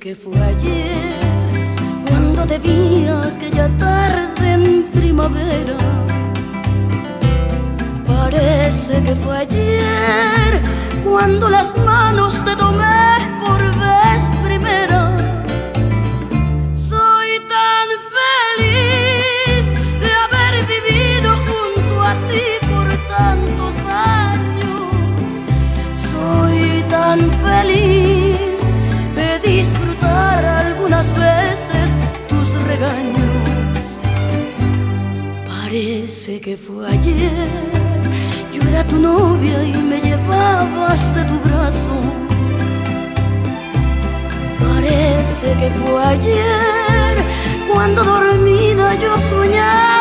que fue ayer cuando te vi aquella tarde en primavera. Parece que fue ayer cuando las manos te tomé por vez primera. Soy tan feliz de haber vivido junto a ti por tantos años. Soy tan feliz Parece que fue ayer yo era tu novia y me llevabas de tu brazo. Parece que fue ayer cuando dormida yo soñaba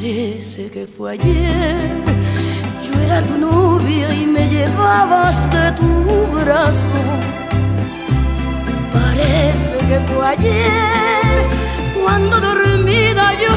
Parece que fue ayer, yo era tu novia y me llevabas de tu brazo. Parece que fue ayer. Cuando dormida yo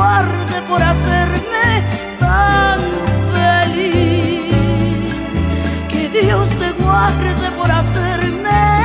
Guarde por hacerme tan feliz. Que Dios te guarde por hacerme